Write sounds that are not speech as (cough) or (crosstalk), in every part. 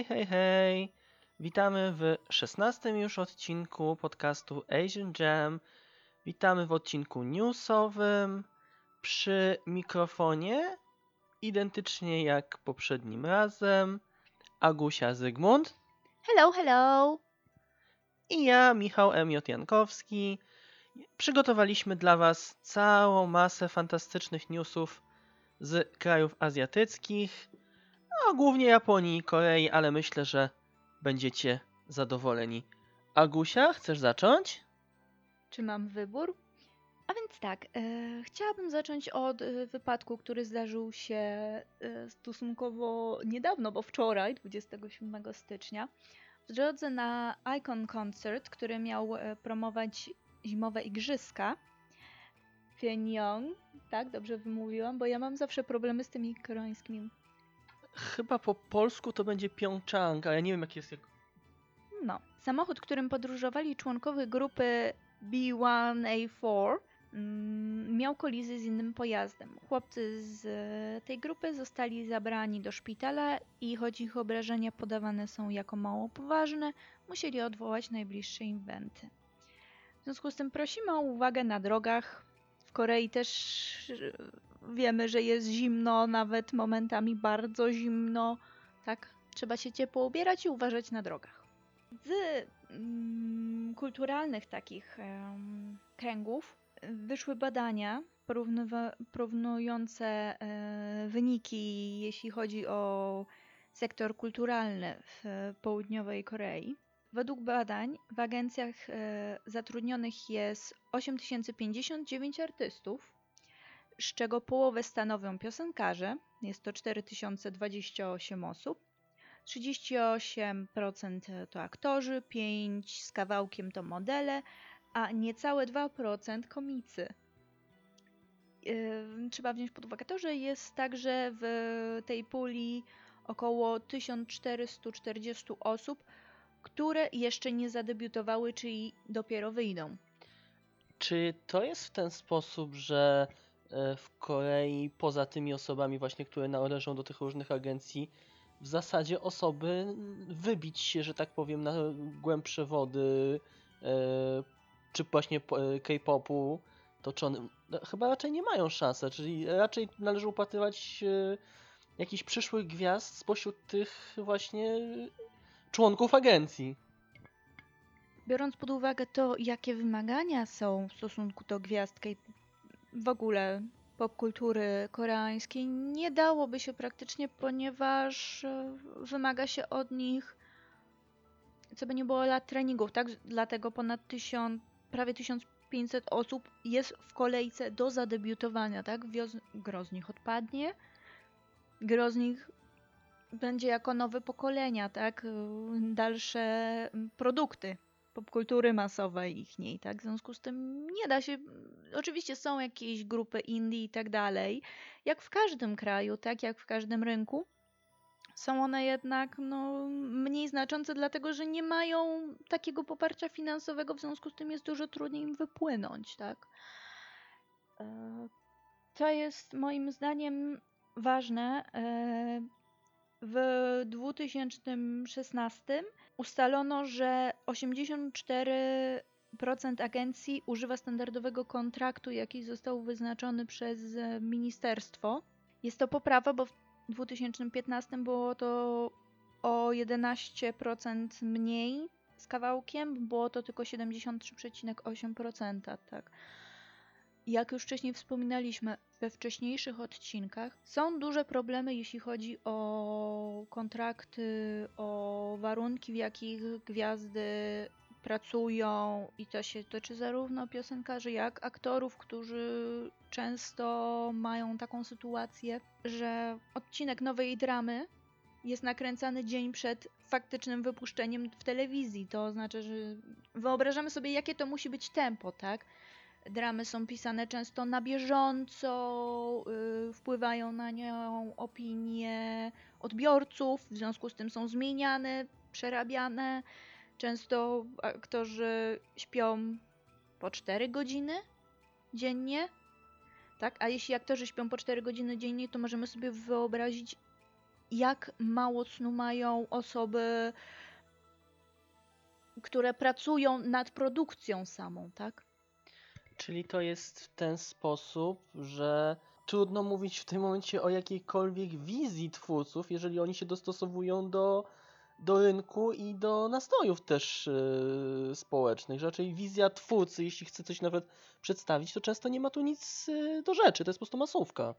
Hej, hej, hej! Witamy w szesnastym już odcinku podcastu Asian Jam. Witamy w odcinku newsowym. Przy mikrofonie, identycznie jak poprzednim razem, Agusia Zygmunt Hello, hello! i ja, Michał M. Jankowski. Przygotowaliśmy dla Was całą masę fantastycznych newsów z krajów azjatyckich, głównie Japonii i Korei, ale myślę, że będziecie zadowoleni. Agusia, chcesz zacząć? Czy mam wybór? A więc tak, e, chciałabym zacząć od e, wypadku, który zdarzył się e, stosunkowo niedawno, bo wczoraj, 27 stycznia, w drodze na Icon Concert, który miał e, promować zimowe igrzyska. Pyongyang, tak, dobrze wymówiłam, bo ja mam zawsze problemy z tymi koreańskimi. Chyba po polsku to będzie Pyeongchang, ale ja nie wiem jak jest jak... No, samochód, którym podróżowali członkowie grupy B1A4 mm, miał kolizję z innym pojazdem. Chłopcy z e, tej grupy zostali zabrani do szpitala i choć ich obrażenia podawane są jako mało poważne, musieli odwołać najbliższe inwenty. W związku z tym prosimy o uwagę na drogach. W Korei też e, wiemy, że jest zimno, nawet momentami bardzo zimno. Tak, trzeba się ciepło ubierać i uważać na drogach. Z mm, kulturalnych takich kręgów wyszły badania porównujące e, wyniki, jeśli chodzi o sektor kulturalny w południowej Korei. Według badań w agencjach e, zatrudnionych jest 8059 artystów, z czego połowę stanowią piosenkarze, jest to 4028 osób, 38% to aktorzy, 5% z kawałkiem to modele, a niecałe 2% komicy. Yy, Trzeba wziąć pod uwagę to, że jest także w tej puli około 1440 osób, które jeszcze nie zadebiutowały, czyli dopiero wyjdą. Czy to jest w ten sposób, że e, w Korei poza tymi osobami właśnie, które należą do tych różnych agencji, w zasadzie osoby wybić się, że tak powiem, na głębsze wody, e, czy właśnie e, K-popu, to czy one no, chyba raczej nie mają szansy, czyli raczej należy upatrywać jakichś przyszłych gwiazd spośród tych właśnie członków agencji. Biorąc pod uwagę to, jakie wymagania są w stosunku do gwiazd K- w ogóle popkultury koreańskiej, nie dałoby się praktycznie, ponieważ e, wymaga się od nich, co by nie było lat treningów, tak? Dlatego ponad 1000, prawie 1500 osób jest w kolejce do zadebiutowania, tak? Wioz- gro z nich odpadnie, gro z nich będzie jako nowe pokolenia, tak? Dalsze mm, produkty popkultury masowej ich niej, tak? W związku z tym nie da się. Oczywiście są jakieś grupy indie i tak dalej, jak w każdym kraju, tak jak w każdym rynku. Są one jednak no, mniej znaczące, dlatego że nie mają takiego poparcia finansowego, w związku z tym jest dużo trudniej im wypłynąć, tak? E, To jest moim zdaniem ważne. W 2016 ustalono, że 84% agencji używa standardowego kontraktu, jaki został wyznaczony przez ministerstwo. Jest to poprawa, bo w 2015 było to o 11% mniej z kawałkiem, było to tylko 73,8%, tak. Jak już wcześniej wspominaliśmy we wcześniejszych odcinkach, są duże problemy, jeśli chodzi o kontrakty, o warunki, w jakich gwiazdy pracują, i to się tyczy zarówno piosenkarzy, jak aktorów, którzy często mają taką sytuację, że odcinek nowej dramy jest nakręcany dzień przed faktycznym wypuszczeniem w telewizji. To oznacza, że wyobrażamy sobie, jakie to musi być tempo, tak? Dramy są pisane często na bieżąco, yy, wpływają na nią opinie odbiorców, w związku z tym są zmieniane, przerabiane. Często aktorzy śpią po 4 godziny dziennie, tak? A jeśli aktorzy śpią po 4 godziny dziennie, to możemy sobie wyobrazić, jak mało snu mają osoby, które pracują nad produkcją samą, tak? Czyli to jest w ten sposób, że trudno mówić w tym momencie o jakiejkolwiek wizji twórców, jeżeli oni się dostosowują do, do rynku i do nastrojów też yy, społecznych. Że raczej wizja twórcy, jeśli chce coś nawet przedstawić, to często nie ma tu nic yy, do rzeczy, to jest po prostu masówka.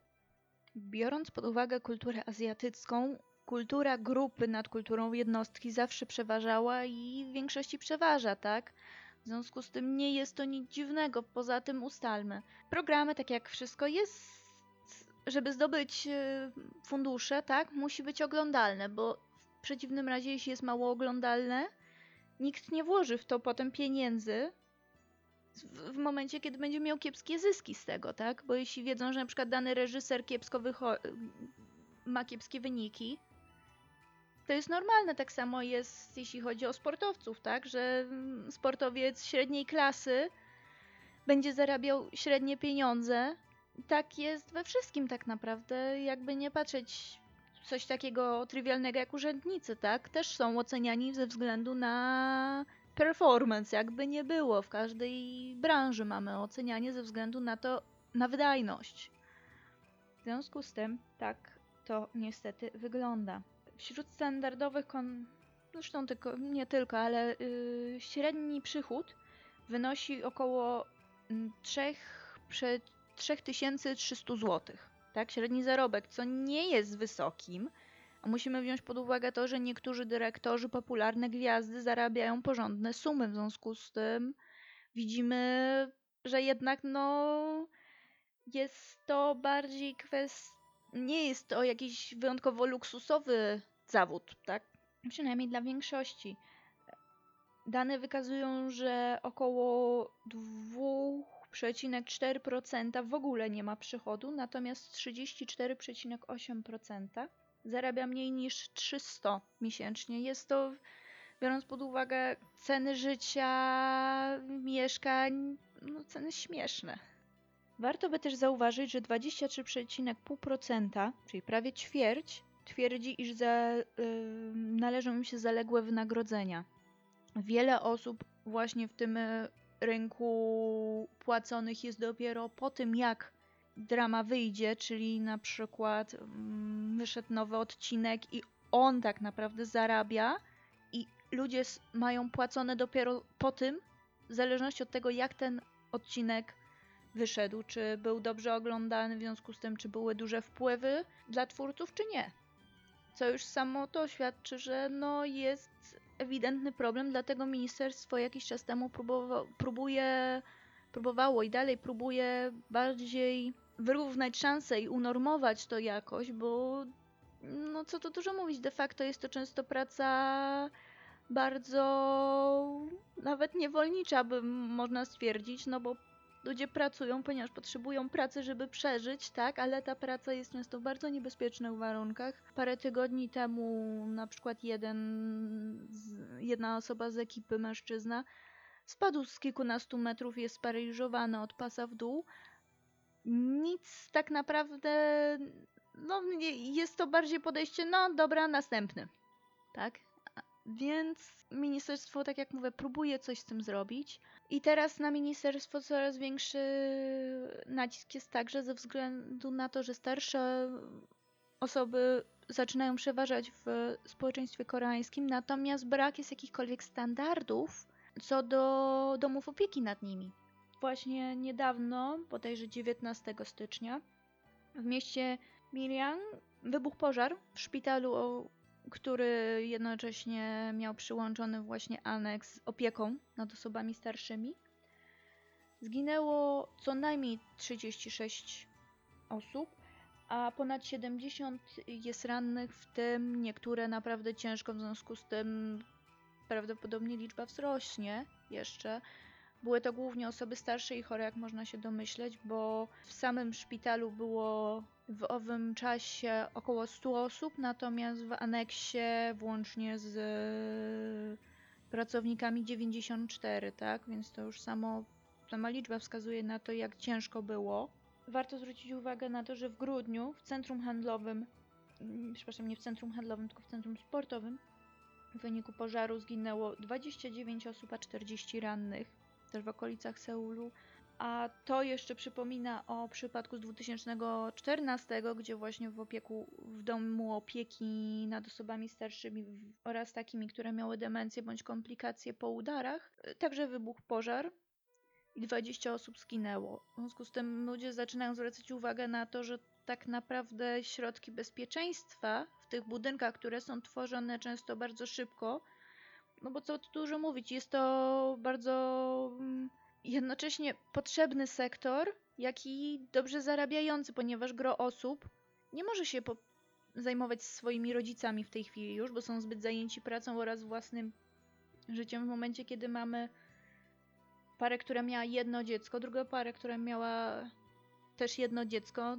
Biorąc pod uwagę kulturę azjatycką, kultura grupy nad kulturą jednostki zawsze przeważała i w większości przeważa, tak? W związku z tym nie jest to nic dziwnego. Poza tym ustalmy. Programy, tak jak wszystko jest, żeby zdobyć e, fundusze, tak, musi być oglądalne, bo w przeciwnym razie, jeśli jest mało oglądalne, nikt nie włoży w to potem pieniędzy w, momencie, kiedy będzie miał kiepskie zyski z tego, tak? Bo jeśli wiedzą, że na przykład dany reżyser kiepsko ma kiepskie wyniki, to jest normalne. Tak samo jest, jeśli chodzi o sportowców, tak? Że mm, sportowiec średniej klasy będzie zarabiał średnie pieniądze. Tak jest we wszystkim tak naprawdę, jakby nie patrzeć coś takiego trywialnego jak urzędnicy, tak? Też są oceniani ze względu na performance, jakby nie było. W każdej branży mamy ocenianie ze względu na to, na wydajność. W związku z tym, tak to niestety wygląda. Wśród standardowych kon... Zresztą tylko, nie tylko, ale yy, średni przychód wynosi około mm, 3, prze- 3300 zł. Tak, średni zarobek, co nie jest wysokim, a musimy wziąć pod uwagę to, że niektórzy dyrektorzy, popularne gwiazdy zarabiają porządne sumy. W związku z tym widzimy, że jednak no jest to bardziej kwestia. Nie jest to jakiś wyjątkowo luksusowy zawód, tak? Przynajmniej dla większości. Dane wykazują, że około 2,4% w ogóle nie ma przychodu, natomiast 34,8% zarabia mniej niż 300 miesięcznie. Jest to, biorąc pod uwagę ceny życia, mieszkań, no ceny śmieszne. Warto by też zauważyć, że 23,5%, czyli prawie ćwierć, twierdzi, iż za, y, należą im się zaległe wynagrodzenia. Wiele osób właśnie w tym y, rynku płaconych jest dopiero po tym, jak drama wyjdzie, czyli na przykład wyszedł nowy odcinek i on tak naprawdę zarabia i ludzie mają płacone dopiero po tym, w zależności od tego, jak ten odcinek wyszedł, czy był dobrze oglądany, w związku z tym, czy były duże wpływy dla twórców, czy nie. Co już samo to świadczy, że no jest ewidentny problem, dlatego ministerstwo jakiś czas temu próbowa- próbuje, próbowało i dalej próbuje bardziej wyrównać szanse i unormować to jakoś, bo no co tu dużo mówić, de facto jest to często praca bardzo nawet niewolnicza, by można stwierdzić, no bo ludzie pracują, ponieważ potrzebują pracy, żeby przeżyć, tak, ale ta praca jest często w bardzo niebezpiecznych warunkach. Parę tygodni temu na przykład jeden jedna osoba z ekipy, mężczyzna, spadł z kilkunastu metrów, jest sparaliżowany od pasa w dół. Nic tak naprawdę, no jest to bardziej podejście, no dobra, następny, tak? Więc ministerstwo, tak jak mówię, próbuje coś z tym zrobić. I teraz na ministerstwo coraz większy nacisk jest także ze względu na to, że starsze osoby zaczynają przeważać w społeczeństwie koreańskim, natomiast brak jest jakichkolwiek standardów co do domów opieki nad nimi. Właśnie niedawno, bodajże 19 stycznia, w mieście Miryang wybuchł pożar w szpitalu, który jednocześnie miał przyłączony właśnie aneks z opieką nad osobami starszymi. Zginęło co najmniej 36 osób, a ponad 70 jest rannych, w tym niektóre naprawdę ciężko, w związku z tym prawdopodobnie liczba wzrośnie jeszcze. Były to głównie osoby starsze i chore, jak można się domyśleć, bo w samym szpitalu było w owym czasie około 100 osób, natomiast w aneksie włącznie z pracownikami 94, tak? Więc to już samo, sama liczba wskazuje na to, jak ciężko było. Warto zwrócić uwagę na to, że w grudniu w centrum handlowym mm, przepraszam, nie w centrum handlowym, tylko w centrum sportowym. W wyniku pożaru zginęło 29 osób, a 40 rannych, też w okolicach Seulu. A to jeszcze przypomina o przypadku z 2014, gdzie właśnie w opieku, w domu opieki nad osobami starszymi oraz takimi, które miały demencję bądź komplikacje po udarach, y, także wybuchł pożar i 20 osób zginęło. W związku z tym ludzie zaczynają zwracać uwagę na to, że tak naprawdę środki bezpieczeństwa w tych budynkach, które są tworzone często bardzo szybko, no bo co tu dużo mówić, jest to bardzo mm, jednocześnie potrzebny sektor, jak i dobrze zarabiający, ponieważ gro osób nie może się zajmować swoimi rodzicami w tej chwili już, bo są zbyt zajęci pracą oraz własnym życiem w momencie, kiedy mamy parę, która miała jedno dziecko, drugą parę, która miała też jedno dziecko.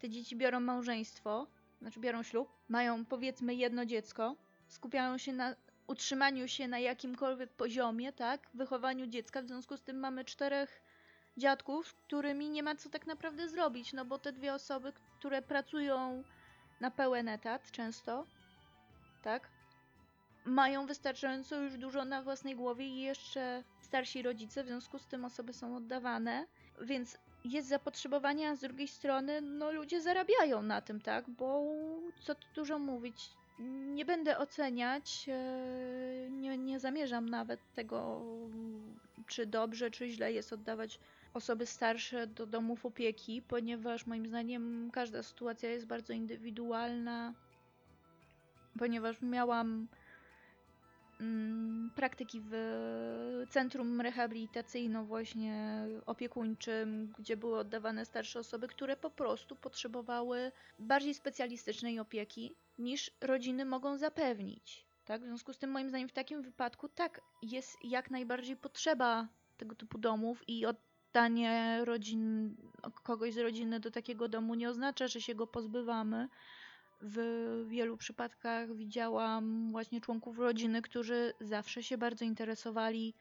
Te dzieci biorą małżeństwo, znaczy biorą ślub, mają powiedzmy jedno dziecko, skupiają się na utrzymaniu się na jakimkolwiek poziomie, tak, wychowaniu dziecka. W związku z tym mamy czterech dziadków, którymi nie ma co tak naprawdę zrobić, no bo te dwie osoby, które pracują na pełen etat często, tak, mają wystarczająco już dużo na własnej głowie i jeszcze starsi rodzice, w związku z tym osoby są oddawane, więc jest zapotrzebowanie, a z drugiej strony no ludzie zarabiają na tym, tak, bo co tu dużo mówić, nie będę oceniać, e, nie, nie zamierzam nawet tego, czy dobrze, czy źle jest oddawać osoby starsze do domów opieki, ponieważ moim zdaniem każda sytuacja jest bardzo indywidualna, ponieważ miałam praktyki w centrum rehabilitacyjno właśnie opiekuńczym, gdzie były oddawane starsze osoby, które po prostu potrzebowały bardziej specjalistycznej opieki niż rodziny mogą zapewnić. Tak? W związku z tym moim zdaniem w takim wypadku tak jest jak najbardziej potrzeba tego typu domów i oddanie rodzin, kogoś z rodziny do takiego domu nie oznacza, że się go pozbywamy. W wielu przypadkach widziałam właśnie członków rodziny, którzy zawsze się bardzo interesowali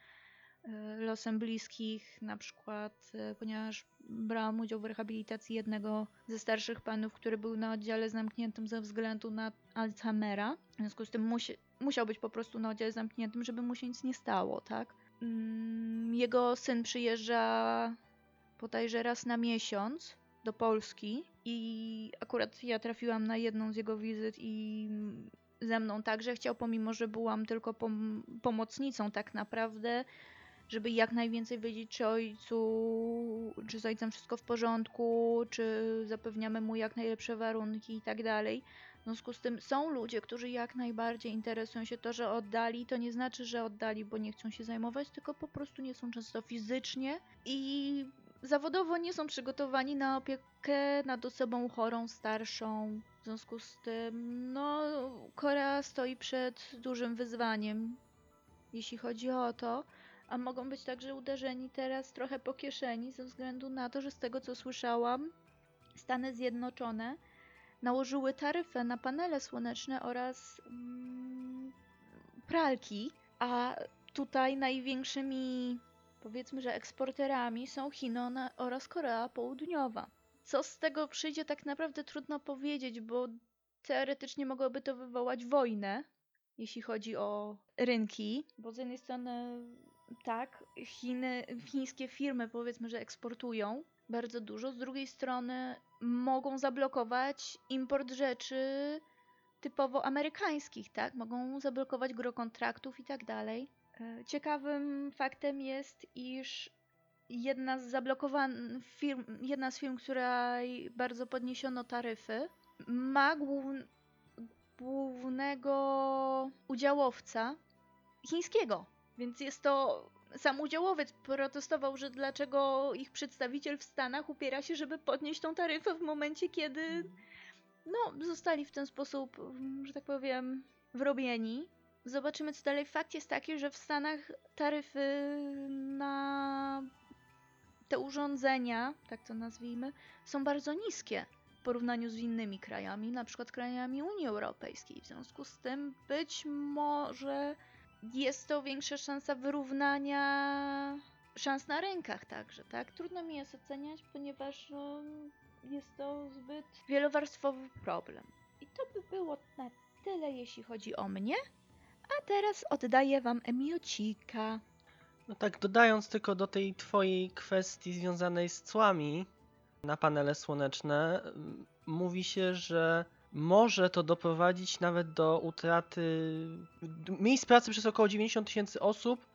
e, losem bliskich, na przykład, e, ponieważ brałam udział w rehabilitacji jednego ze starszych panów, który był na oddziale zamkniętym ze względu na Alzheimera. W związku z tym musi, musiał być po prostu na oddziale zamkniętym, żeby mu się nic nie stało, tak? Mm, Jego syn przyjeżdża bodajże raz na miesiąc do Polski i akurat ja trafiłam na jedną z jego wizyt i ze mną także chciał, pomimo że byłam tylko pom- pomocnicą tak naprawdę, żeby jak najwięcej wiedzieć, czy ojcu, czy z ojcem wszystko w porządku, czy zapewniamy mu jak najlepsze warunki i tak dalej. W związku z tym są ludzie, którzy jak najbardziej interesują się to, że oddali. To nie znaczy, że oddali, bo nie chcą się zajmować, tylko po prostu nie są często fizycznie i zawodowo nie są przygotowani na opiekę nad osobą chorą, starszą. W związku z tym, no, Korea stoi przed dużym wyzwaniem, jeśli chodzi o to. A mogą być także uderzeni teraz trochę po kieszeni, ze względu na to, że z tego co słyszałam, Stany Zjednoczone nałożyły taryfę na panele słoneczne oraz mm, pralki, a tutaj największymi, powiedzmy, że eksporterami są Chiny oraz Korea Południowa. Co z tego przyjdzie, tak naprawdę trudno powiedzieć, bo teoretycznie mogłoby to wywołać wojnę, jeśli chodzi o rynki, bo z jednej strony tak, Chiny, chińskie firmy powiedzmy, że eksportują bardzo dużo, z drugiej strony mogą zablokować import rzeczy typowo amerykańskich, tak? Mogą zablokować gro kontraktów i tak dalej. E, Ciekawym faktem jest, iż jedna z zablokowanych firm, jedna z firm, której bardzo podniesiono taryfy, ma głów, głównego udziałowca chińskiego. Więc jest to sam udziałowiec protestował, że dlaczego ich przedstawiciel w Stanach upiera się, żeby podnieść tą taryfę w momencie, kiedy no, zostali w ten sposób, mm, że tak powiem, wrobieni. Zobaczymy, co dalej. Fakt jest taki, że w Stanach taryfy na te urządzenia, tak to nazwijmy, są bardzo niskie w porównaniu z innymi krajami, na przykład krajami Unii Europejskiej. W związku z tym być może jest to większa szansa wyrównania szans na rynkach także, tak? Trudno mi jest oceniać, ponieważ no, jest to zbyt wielowarstwowy problem. I to by było na tyle, jeśli chodzi o mnie. A teraz oddaję wam Emiocika. No tak, dodając tylko do tej twojej kwestii związanej z cłami na panele słoneczne, mówi się, że może to doprowadzić nawet do utraty miejsc pracy przez około 90 tysięcy osób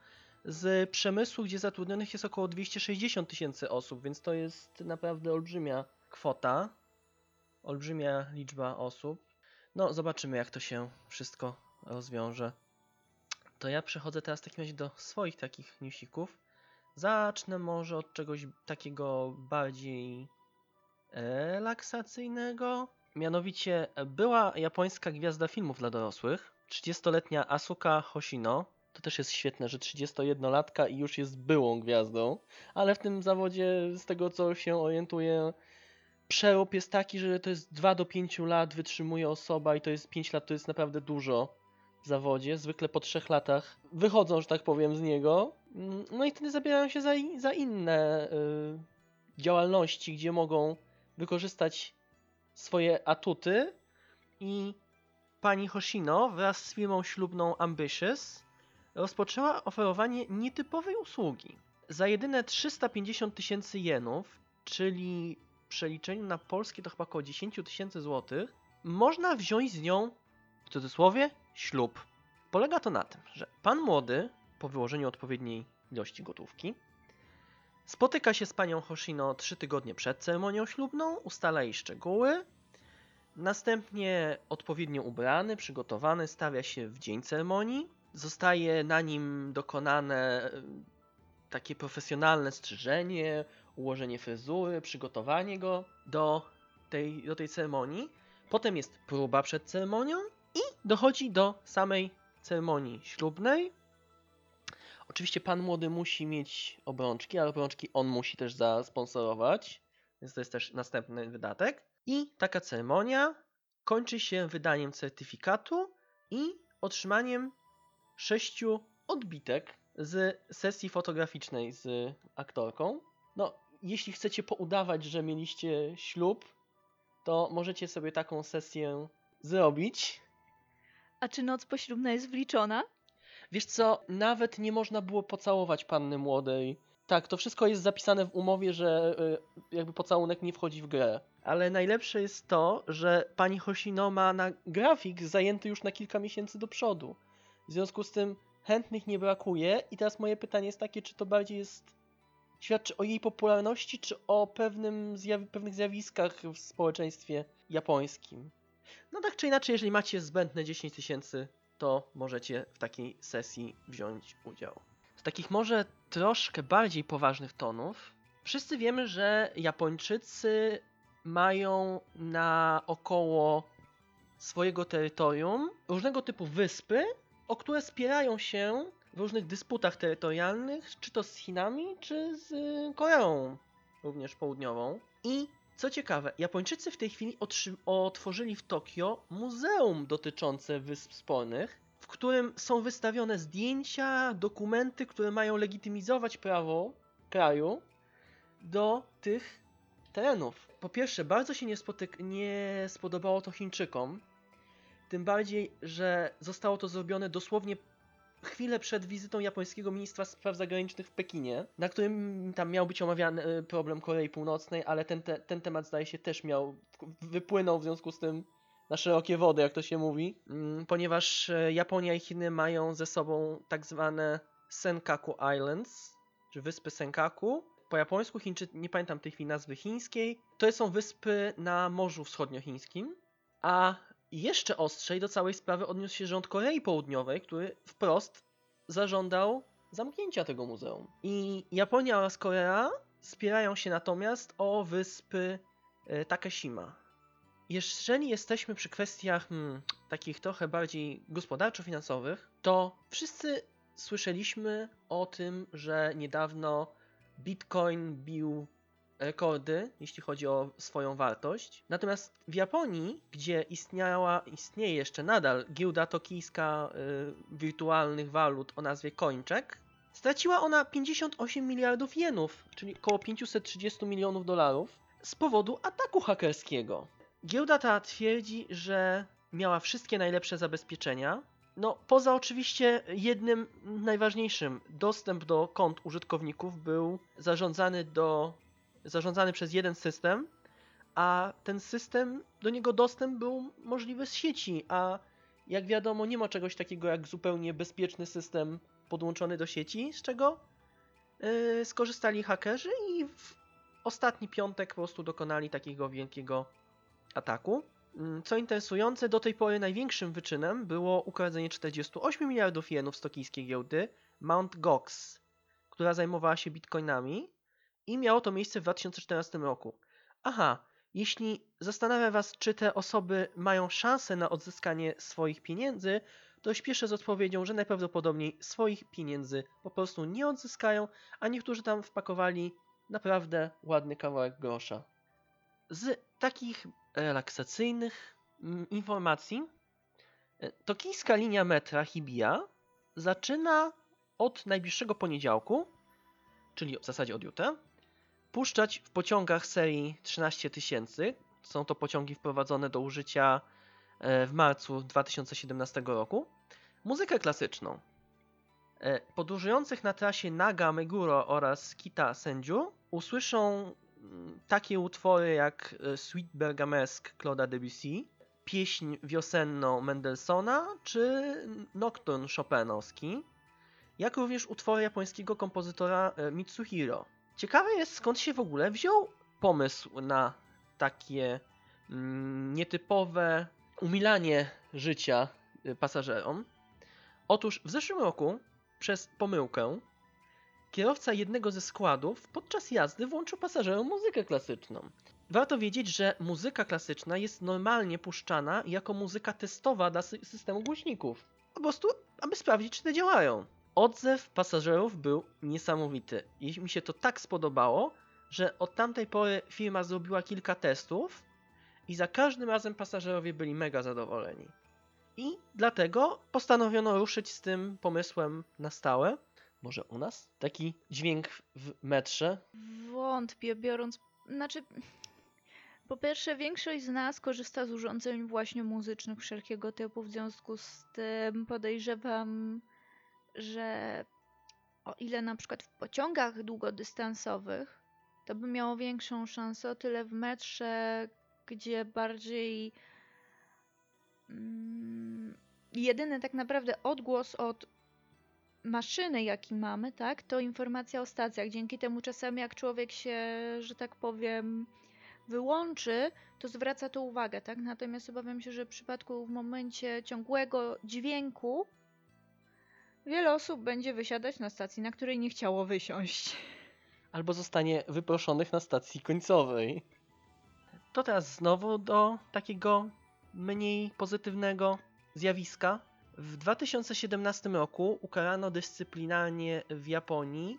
z przemysłu, gdzie zatrudnionych jest około 260 tysięcy osób, więc to jest naprawdę olbrzymia kwota, olbrzymia liczba osób. No, zobaczymy, jak to się wszystko rozwiąże. To ja przechodzę teraz w takim razie do swoich takich newsików. Zacznę może od czegoś takiego bardziej relaksacyjnego. Mianowicie była japońska gwiazda filmów dla dorosłych, 30-letnia Asuka Hoshino. To też jest świetne, że 31-latka i już jest byłą gwiazdą, ale w tym zawodzie, z tego co się orientuję, przerób jest taki, że to jest 2 do 5 lat wytrzymuje osoba i to jest 5 lat to jest naprawdę dużo w zawodzie. Zwykle po 3 latach wychodzą, że tak powiem, z niego. Mm, No i wtedy zabierają się za, za inne y, działalności, gdzie mogą wykorzystać swoje atuty i pani Hoshino wraz z firmą ślubną Ambitious rozpoczęła oferowanie nietypowej usługi. Za jedyne 350 tysięcy jenów, czyli w przeliczeniu na polskie to chyba około 10 tysięcy złotych, można wziąć z nią, w cudzysłowie, ślub. Polega to na tym, że pan młody, po wyłożeniu odpowiedniej ilości gotówki, spotyka się z panią Hoshino 3 tygodnie przed ceremonią ślubną, ustala jej szczegóły, następnie odpowiednio ubrany, przygotowany stawia się w dzień ceremonii, zostaje na nim dokonane e, takie profesjonalne strzyżenie, ułożenie fryzury, przygotowanie go do tej, do tej ceremonii. Potem jest próba przed ceremonią i dochodzi do samej ceremonii ślubnej. Oczywiście pan młody musi mieć obrączki, ale obrączki on musi też zasponsorować, więc to jest też następny wydatek. I taka ceremonia kończy się wydaniem certyfikatu i otrzymaniem sześciu odbitek z sesji fotograficznej z aktorką. No, jeśli chcecie poudawać, że mieliście ślub, to możecie sobie taką sesję zrobić. A czy noc poślubna jest wliczona? Wiesz co, nawet nie można było pocałować panny młodej. Tak, to wszystko jest zapisane w umowie, że y, jakby pocałunek nie wchodzi w grę. Ale najlepsze jest to, że pani Hoshino ma na grafik zajęty już na kilka miesięcy do przodu. W związku z tym chętnych nie brakuje i teraz moje pytanie jest takie, czy to bardziej jest świadczy o jej popularności, czy o pewnym zjawi- pewnych zjawiskach w społeczeństwie japońskim. No tak czy inaczej, jeżeli macie zbędne 10 tysięcy to możecie w takiej sesji wziąć udział. Z takich może troszkę bardziej poważnych tonów, wszyscy wiemy, że Japończycy mają na około swojego terytorium różnego typu wyspy, o które spierają się w różnych dysputach terytorialnych, czy to z Chinami, czy z Koreą, również południową. I co ciekawe, Japończycy w tej chwili otworzyli w Tokio muzeum dotyczące Wysp Spornych, w którym są wystawione zdjęcia, dokumenty, które mają legitymizować prawo kraju do tych terenów. Po pierwsze, bardzo się nie, nie spodobało to Chińczykom, tym bardziej, że zostało to zrobione dosłownie chwilę przed wizytą japońskiego ministra spraw zagranicznych w Pekinie, na którym tam miał być omawiany e, problem Korei Północnej, ale ten, te, ten temat zdaje się też miał, wypłynął w związku z tym na szerokie wody, jak to się mówi, mm, ponieważ e, Japonia i Chiny mają ze sobą tak zwane Senkaku Islands, czy wyspy Senkaku. Po japońsku Chińczy, nie pamiętam tej chwili nazwy chińskiej, to są wyspy na Morzu Wschodniochińskim, a jeszcze ostrzej do całej sprawy odniósł się rząd Korei Południowej, który wprost zażądał zamknięcia tego muzeum. I Japonia oraz Korea spierają się natomiast o wyspy e, Takeshima. Jeżeli jesteśmy przy kwestiach hmm, takich trochę bardziej gospodarczo-finansowych, to wszyscy słyszeliśmy o tym, że niedawno Bitcoin bił rekordy, jeśli chodzi o swoją wartość. Natomiast w Japonii, gdzie istniała, istnieje jeszcze nadal giełda tokijska y, wirtualnych walut o nazwie Coincheck, straciła ona 58 miliardów jenów, czyli około 530 milionów dolarów, z powodu ataku hakerskiego. Giełda ta twierdzi, że miała wszystkie najlepsze zabezpieczenia. No, poza oczywiście jednym najważniejszym, dostęp do kont użytkowników był zarządzany, do, zarządzany przez jeden system, a ten system, do niego dostęp był możliwy z sieci, a jak wiadomo, nie ma czegoś takiego jak zupełnie bezpieczny system podłączony do sieci, z czego yy, skorzystali hakerzy i w ostatni piątek po prostu dokonali takiego wielkiego ataku. Mm, Co interesujące, do tej pory największym wyczynem było ukradzenie 48 miliardów jenów z tokijskiej giełdy Mt. Gox, która zajmowała się bitcoinami i miało to miejsce w 2014 roku. Aha, jeśli zastanawia Was, czy te osoby mają szansę na odzyskanie swoich pieniędzy, to śpieszę z odpowiedzią, że najprawdopodobniej swoich pieniędzy po prostu nie odzyskają, a niektórzy tam wpakowali naprawdę ładny kawałek grosza. Z takich relaksacyjnych mm, informacji, e, tokijska linia metra Hibiya zaczyna od najbliższego poniedziałku, czyli w zasadzie od jutra, puszczać w pociągach serii 13 tysięcy. Są to pociągi wprowadzone do użycia e, w marcu 2017 roku. Muzykę klasyczną. E, Podróżujących na trasie Naga Meguro oraz Kita Senju usłyszą mm, takie utwory jak e, Sweet Bergamesk Claude'a Debussy, pieśń wiosenną Mendelssohna czy Nocturne Chopinowski, jak również utwory japońskiego kompozytora Mitsuhiro. Ciekawe jest skąd się w ogóle wziął pomysł na takie mm, nietypowe umilanie życia y, pasażerom. Otóż w zeszłym roku przez pomyłkę kierowca jednego ze składów podczas jazdy włączył pasażerom muzykę klasyczną. Warto wiedzieć, że muzyka klasyczna jest normalnie puszczana jako muzyka testowa dla sy- systemu głośników. Po prostu, aby sprawdzić, czy te działają. Odzew pasażerów był niesamowity. I mi się to tak spodobało, że od tamtej pory firma zrobiła kilka testów i za każdym razem pasażerowie byli mega zadowoleni. I dlatego postanowiono ruszyć z tym pomysłem na stałe. Może u nas? Taki dźwięk w metrze. Wątpię, biorąc. Znaczy. Po pierwsze, większość z nas korzysta z urządzeń właśnie muzycznych wszelkiego typu, w związku z tym podejrzewam, że o ile na przykład w pociągach długodystansowych, to by miało większą szansę, o tyle w metrze, gdzie bardziej mm, jedyny tak naprawdę odgłos od maszyny, jaki mamy, tak, to informacja o stacjach. Dzięki temu czasami jak człowiek się, że tak powiem, wyłączy, to zwraca to uwagę, tak? Natomiast obawiam się, że w przypadku w momencie ciągłego dźwięku wiele osób będzie wysiadać na stacji, na której nie chciało wysiąść. Albo zostanie wyproszonych na stacji końcowej. To teraz znowu do takiego mniej pozytywnego zjawiska. W 2017 roku ukarano dyscyplinarnie w Japonii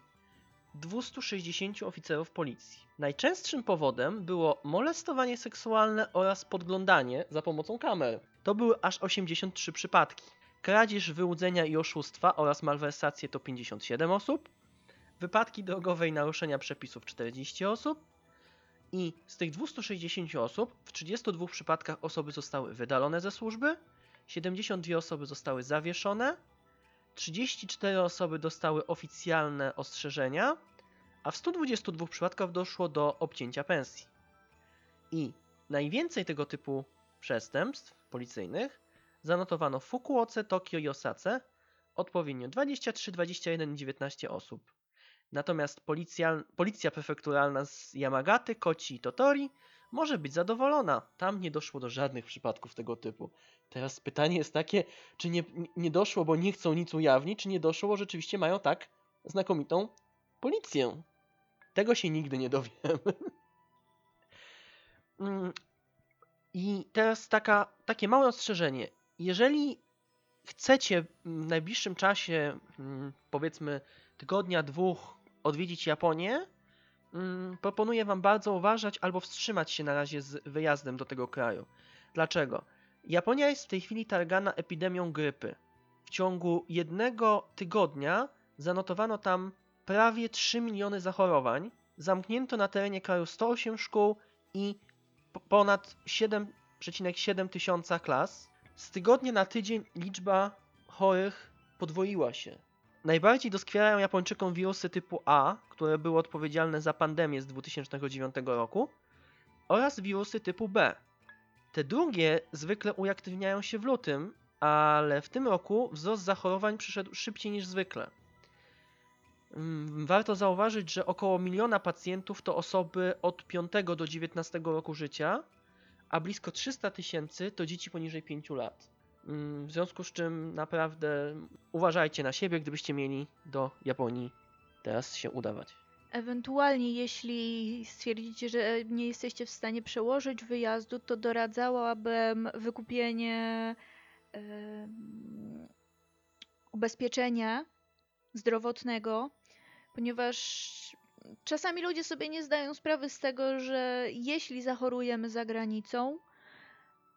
260 oficerów policji. Najczęstszym powodem było molestowanie seksualne oraz podglądanie za pomocą kamer. To były aż 83 przypadki. Kradzież, wyłudzenia i oszustwa oraz malwersacje to 57 osób. Wypadki drogowe i naruszenia przepisów 40 osób. I z tych 260 osób w 32 przypadkach osoby zostały wydalone ze służby, 72 osoby zostały zawieszone, 34 osoby dostały oficjalne ostrzeżenia, a w 122 przypadkach doszło do obcięcia pensji. I najwięcej tego typu przestępstw policyjnych zanotowano w Fukuoce, Tokio i Osace, odpowiednio 23, 21 i 19 osób. Natomiast policja, policja prefekturalna z Yamagaty, Kochi i Totori może być zadowolona. Tam nie doszło do żadnych przypadków tego typu. Teraz pytanie jest takie, czy nie, nie doszło, bo nie chcą nic ujawnić, czy nie doszło, bo rzeczywiście mają tak znakomitą policję. Tego się nigdy nie dowiemy. (laughs) Mm, I teraz taka, takie małe ostrzeżenie. Jeżeli chcecie w najbliższym czasie, mm, powiedzmy tygodnia, dwóch, odwiedzić Japonię, mm, proponuję Wam bardzo uważać albo wstrzymać się na razie z wyjazdem do tego kraju. Dlaczego? Japonia jest w tej chwili targana epidemią grypy. W ciągu jednego tygodnia zanotowano tam prawie 3 miliony zachorowań, zamknięto na terenie kraju 108 szkół i po- ponad 7,7 tysiąca klas. Z tygodnia na tydzień liczba chorych podwoiła się. Najbardziej doskwierają Japończykom wirusy typu A, które były odpowiedzialne za pandemię z 2009 roku, oraz wirusy typu B. Te drugie zwykle uaktywniają się w lutym, ale w tym roku wzrost zachorowań przyszedł szybciej niż zwykle. Mm, Warto zauważyć, że około miliona pacjentów to osoby od 5 do 19 roku życia, a blisko 300 tysięcy to dzieci poniżej 5 lat. Mm, W związku z czym naprawdę uważajcie na siebie, gdybyście mieli do Japonii teraz się udawać. Ewentualnie, jeśli stwierdzicie, że nie jesteście w stanie przełożyć wyjazdu, to doradzałabym wykupienie em, ubezpieczenia zdrowotnego, ponieważ czasami ludzie sobie nie zdają sprawy z tego, że jeśli zachorujemy za granicą,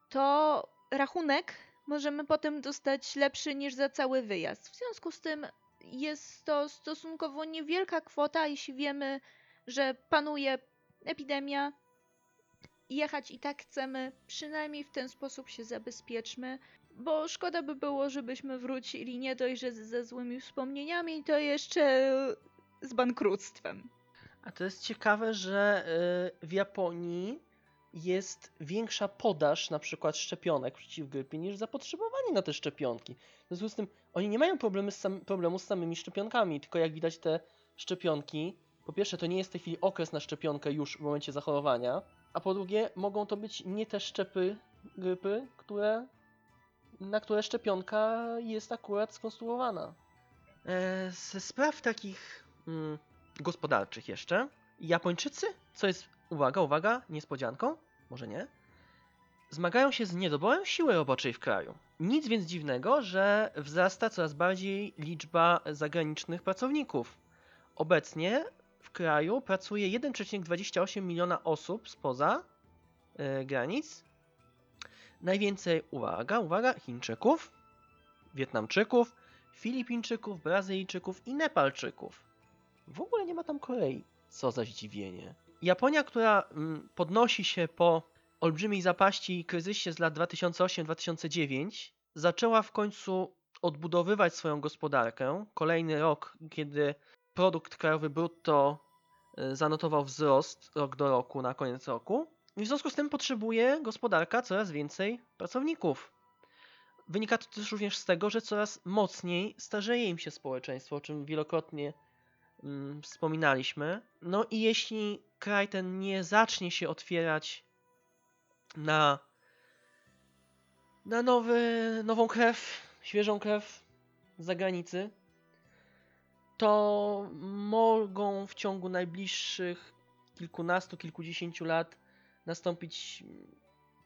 to rachunek możemy potem dostać lepszy niż za cały wyjazd. W związku z tym jest to stosunkowo niewielka kwota, jeśli wiemy, że panuje epidemia. Jechać i tak chcemy, przynajmniej w ten sposób się zabezpieczmy, bo szkoda by było, żebyśmy wrócili nie dość, że ze złymi wspomnieniami, to jeszcze z bankructwem. A to jest ciekawe, że y, w Japonii jest większa podaż na przykład szczepionek przeciw grypie niż zapotrzebowanie na te szczepionki. W związku z tym oni nie mają problemy z sam, problemu z samymi szczepionkami, tylko jak widać te szczepionki, po pierwsze to nie jest w tej chwili okres na szczepionkę już w momencie zachorowania, a po drugie mogą to być nie te szczepy grypy, które, na które szczepionka jest akurat skonstruowana. Ze spraw takich mm, gospodarczych jeszcze. Japończycy, co jest, uwaga, uwaga, niespodzianką, może nie, zmagają się z niedoborem siły roboczej w kraju. Nic więc dziwnego, że wzrasta coraz bardziej liczba zagranicznych pracowników. Obecnie w kraju pracuje 1,28 miliona osób spoza e, granic. Najwięcej, uwaga, uwaga, Chińczyków, Wietnamczyków, Filipińczyków, Brazylijczyków i Nepalczyków. W ogóle nie ma tam Korei. Co za zdziwienie. Japonia, która mm, podnosi się po olbrzymiej zapaści i kryzysie z lat 2008-2009, zaczęła w końcu odbudowywać swoją gospodarkę. Kolejny rok, kiedy produkt krajowy brutto y, zanotował wzrost rok do roku na koniec roku. I w związku z tym potrzebuje gospodarka coraz więcej pracowników. Wynika to też również z tego, że coraz mocniej starzeje im się społeczeństwo, o czym wielokrotnie wspominaliśmy. No i jeśli kraj ten nie zacznie się otwierać na, na nowy, nową krew, świeżą krew z zagranicy, to mogą w ciągu najbliższych kilkunastu, kilkudziesięciu lat nastąpić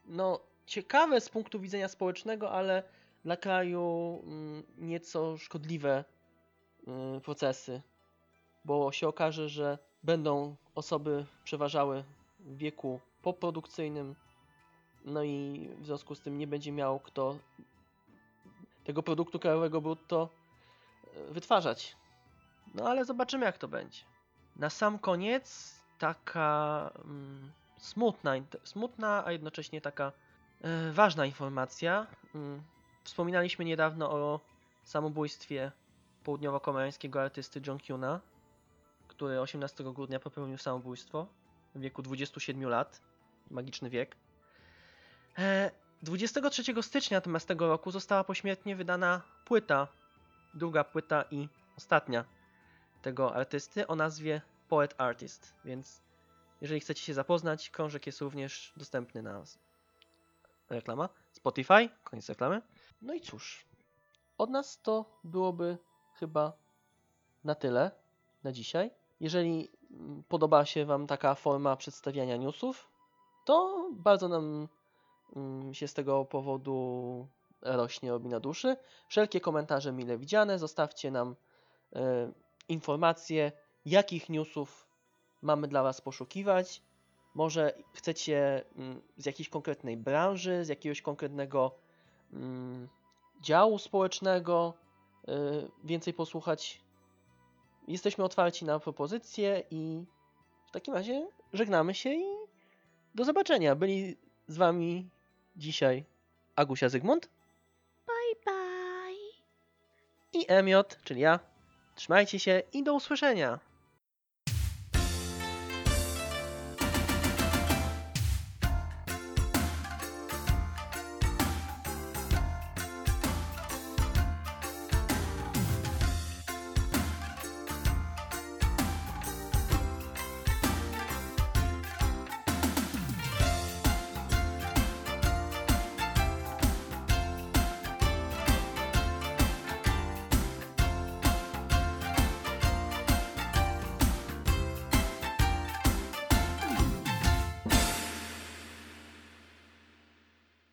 no, ciekawe z punktu widzenia społecznego, ale dla kraju mm, nieco szkodliwe y, procesy, bo się okaże, że będą osoby przeważały w wieku poprodukcyjnym, no i w związku z tym nie będzie miał kto tego produktu krajowego brutto y, wytwarzać. No ale zobaczymy jak to będzie. Na sam koniec taka mm, smutna, smutna, a jednocześnie taka e, ważna informacja. Mm, Wspominaliśmy niedawno o samobójstwie południowo-koreańskiego artysty John Kyuna, który 18 grudnia popełnił samobójstwo w wieku 27 lat. Magiczny wiek. E, 23 stycznia natomiast tego roku została pośmiertnie wydana płyta, druga płyta i ostatnia tego artysty o nazwie Poet Artist, więc jeżeli chcecie się zapoznać, krążek jest również dostępny na reklama Spotify, koniec reklamy. No i cóż, od nas to byłoby chyba na tyle na dzisiaj. Jeżeli mm, podoba się Wam taka forma przedstawiania newsów, to bardzo nam mm, się z tego powodu rośnie robi na duszy. Wszelkie komentarze mile widziane. Zostawcie nam e, informacje, jakich newsów mamy dla Was poszukiwać. Może chcecie mm, z jakiejś konkretnej branży, z jakiegoś konkretnego działu społecznego y, więcej posłuchać. Jesteśmy otwarci na propozycje i w takim razie żegnamy się i do zobaczenia. Byli z wami dzisiaj Agusia Zygmunt Bye bye. i Emiot, czyli ja. Trzymajcie się i do usłyszenia.